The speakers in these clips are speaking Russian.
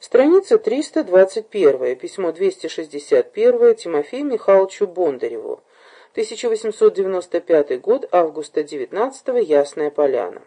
Страница 321, письмо 261 Тимофею Михайловичу Бондареву. 1895 год, августа 19 Ясная Поляна.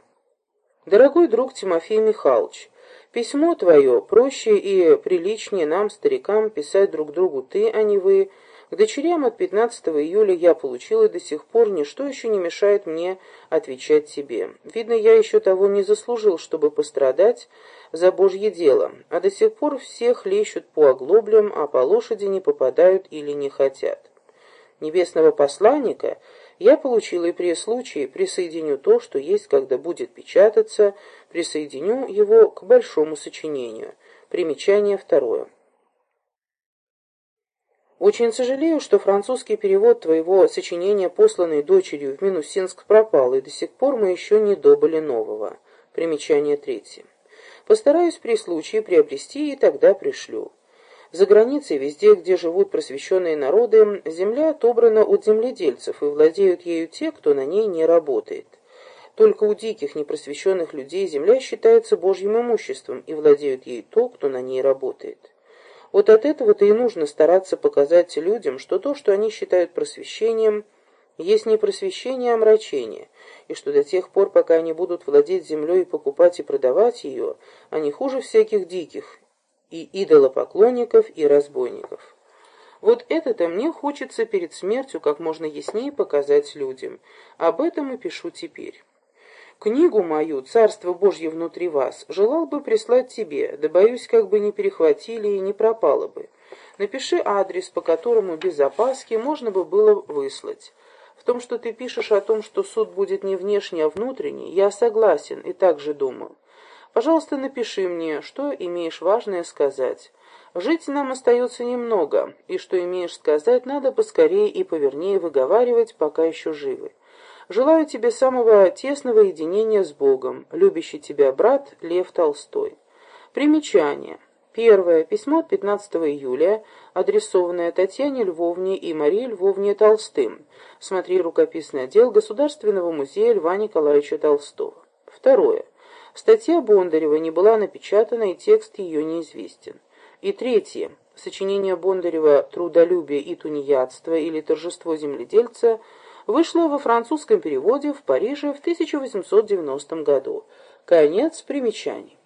Дорогой друг Тимофей Михайлович, письмо твое проще и приличнее нам, старикам, писать друг другу ты, а не вы. К дочерям от 15 июля я получила до сих пор ничто еще не мешает мне отвечать тебе. Видно, я еще того не заслужил, чтобы пострадать за Божье дело, а до сих пор всех лещут по оглоблям, а по лошади не попадают или не хотят. Небесного посланника я получила и при случае присоединю то, что есть, когда будет печататься, присоединю его к большому сочинению. Примечание второе. Очень сожалею, что французский перевод твоего сочинения, посланный дочерью в Минусинск, пропал, и до сих пор мы еще не добыли нового. Примечание третье. Постараюсь при случае приобрести и тогда пришлю. За границей, везде, где живут просвещенные народы, земля отобрана от земледельцев, и владеют ею те, кто на ней не работает. Только у диких, непросвещенных людей земля считается божьим имуществом, и владеют ей то, кто на ней работает. Вот от этого-то и нужно стараться показать людям, что то, что они считают просвещением, есть не просвещение, а мрачение, и что до тех пор, пока они будут владеть землей и покупать и продавать ее, они хуже всяких диких, и идолопоклонников, и разбойников. Вот это-то мне хочется перед смертью как можно яснее показать людям. Об этом и пишу теперь. Книгу мою «Царство Божье внутри вас» желал бы прислать тебе, да боюсь, как бы не перехватили и не пропало бы. Напиши адрес, по которому без опаски можно бы было выслать. В том, что ты пишешь о том, что суд будет не внешний, а внутренний, я согласен и так же думал. Пожалуйста, напиши мне, что имеешь важное сказать. Жить нам остается немного, и что имеешь сказать, надо поскорее и повернее выговаривать, пока еще живы. Желаю тебе самого тесного единения с Богом. Любящий тебя брат Лев Толстой. Примечание. Первое. Письмо от 15 июля, адресованное Татьяне Львовне и Марии Львовне Толстым. Смотри рукописный отдел Государственного музея Льва Николаевича Толстого. Второе. Статья Бондарева не была напечатана, и текст ее неизвестен. И третье. Сочинение Бондарева «Трудолюбие и тунеядство» или «Торжество земледельца» вышло во французском переводе в Париже в 1890 году. Конец примечаний.